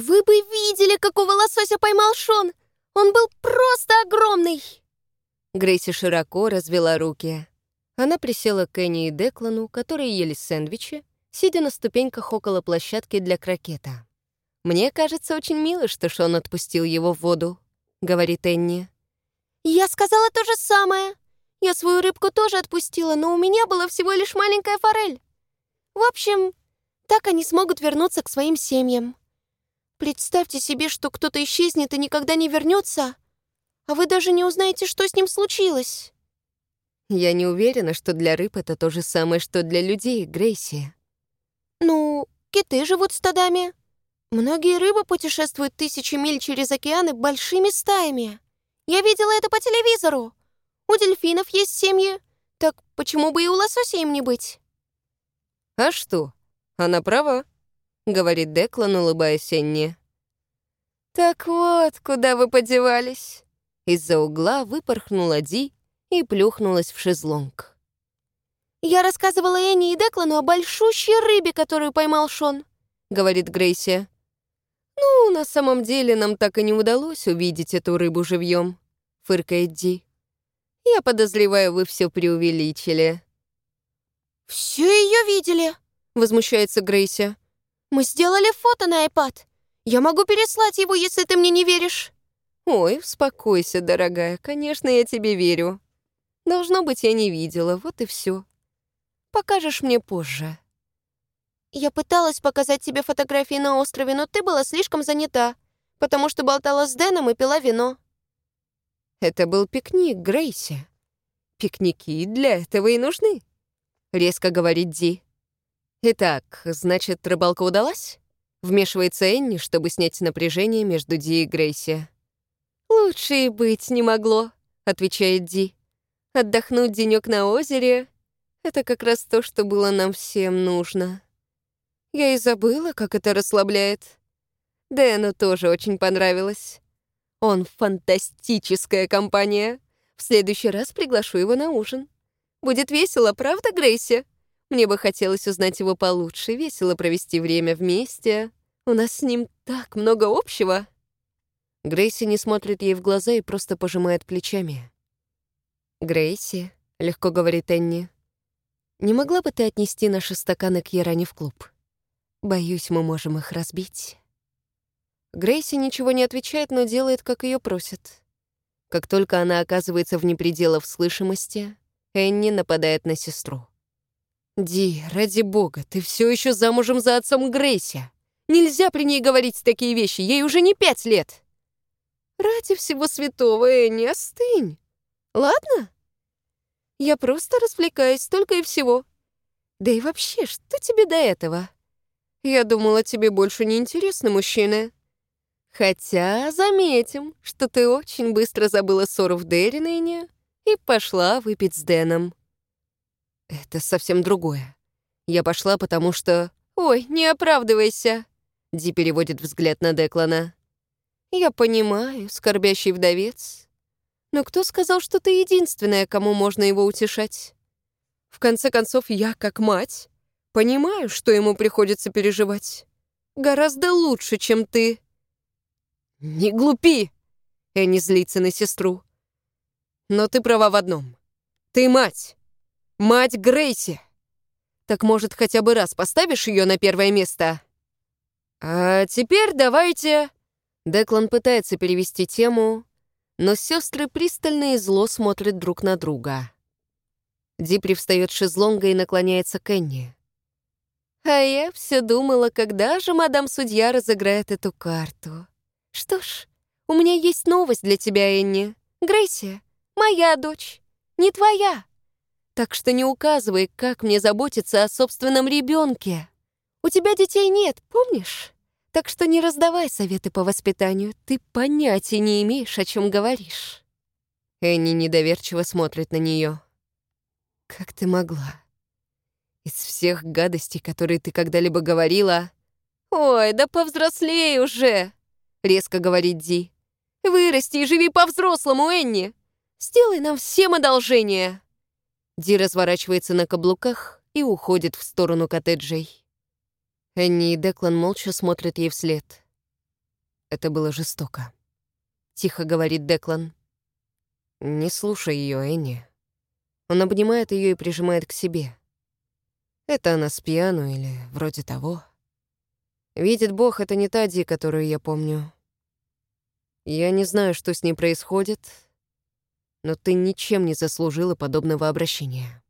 Вы бы видели, какого лосося поймал Шон! Он был просто огромный!» Грейси широко развела руки. Она присела к Энни и Деклану, которые ели сэндвичи, сидя на ступеньках около площадки для крокета. «Мне кажется очень мило, что Шон отпустил его в воду», — говорит Энни. «Я сказала то же самое. Я свою рыбку тоже отпустила, но у меня была всего лишь маленькая форель. В общем, так они смогут вернуться к своим семьям. Представьте себе, что кто-то исчезнет и никогда не вернется, а вы даже не узнаете, что с ним случилось». «Я не уверена, что для рыб это то же самое, что для людей, Грейси». «Ну, киты живут стадами. Многие рыбы путешествуют тысячи миль через океаны большими стаями. Я видела это по телевизору. У дельфинов есть семьи, так почему бы и у лосося им не быть?» «А что? Она права», — говорит Деклан, улыбаясь Энни. «Так вот, куда вы подевались?» Из-за угла выпорхнула Ди и плюхнулась в шезлонг. «Я рассказывала Энни и Деклану о большущей рыбе, которую поймал Шон», — говорит Грейси. «Ну, на самом деле нам так и не удалось увидеть эту рыбу живьем», — фыркает Ди. «Я подозреваю, вы все преувеличили». «Все ее видели», — возмущается Грейси. «Мы сделали фото на iPad. Я могу переслать его, если ты мне не веришь». «Ой, успокойся, дорогая, конечно, я тебе верю. Должно быть, я не видела, вот и все. Покажешь мне позже». «Я пыталась показать тебе фотографии на острове, но ты была слишком занята, потому что болтала с Дэном и пила вино». «Это был пикник, Грейси. Пикники для этого и нужны», — резко говорит Ди. «Итак, значит, рыбалка удалась?» Вмешивается Энни, чтобы снять напряжение между Ди и Грейси. «Лучше и быть не могло», — отвечает Ди. «Отдохнуть денек на озере — это как раз то, что было нам всем нужно. Я и забыла, как это расслабляет. Дэну тоже очень понравилось. Он фантастическая компания. В следующий раз приглашу его на ужин. Будет весело, правда, Грейси?» Мне бы хотелось узнать его получше, весело провести время вместе. У нас с ним так много общего. Грейси не смотрит ей в глаза и просто пожимает плечами. «Грейси», — легко говорит Энни, — «не могла бы ты отнести наши стаканы к Яране в клуб? Боюсь, мы можем их разбить». Грейси ничего не отвечает, но делает, как ее просят. Как только она оказывается вне пределов слышимости, Энни нападает на сестру. «Ди, ради бога, ты все еще замужем за отцом Грейси. Нельзя при ней говорить такие вещи, ей уже не пять лет». «Ради всего святого, Энни, остынь. Ладно? Я просто развлекаюсь, только и всего. Да и вообще, что тебе до этого? Я думала, тебе больше не интересны мужчины. Хотя заметим, что ты очень быстро забыла ссору в Деррине и пошла выпить с Дэном». Это совсем другое. Я пошла, потому что... «Ой, не оправдывайся!» Ди переводит взгляд на Деклана. «Я понимаю, скорбящий вдовец. Но кто сказал, что ты единственная, кому можно его утешать? В конце концов, я, как мать, понимаю, что ему приходится переживать. Гораздо лучше, чем ты». «Не глупи!» Энни злится на сестру. «Но ты права в одном. Ты мать. Мать Грейси! Так, может, хотя бы раз поставишь ее на первое место? А теперь давайте... Деклан пытается перевести тему, но сестры пристально и зло смотрят друг на друга. Ди привстает с шезлонга и наклоняется к Энни. А я все думала, когда же мадам судья разыграет эту карту. Что ж, у меня есть новость для тебя, Энни. Грейси, моя дочь, не твоя. Так что не указывай, как мне заботиться о собственном ребенке. У тебя детей нет, помнишь? Так что не раздавай советы по воспитанию. Ты понятия не имеешь, о чем говоришь. Энни недоверчиво смотрит на нее. Как ты могла? Из всех гадостей, которые ты когда-либо говорила... «Ой, да повзрослей уже!» — резко говорит Ди. «Вырасти и живи по-взрослому, Энни! Сделай нам всем одолжение!» Ди разворачивается на каблуках и уходит в сторону коттеджей. Энни и Деклан молча смотрят ей вслед. Это было жестоко. Тихо говорит Деклан. Не слушай ее, Энни. Он обнимает ее и прижимает к себе. Это она с пьяну или вроде того. Видит Бог, это не та Ди, которую я помню. Я не знаю, что с ней происходит, но ты ничем не заслужила подобного обращения.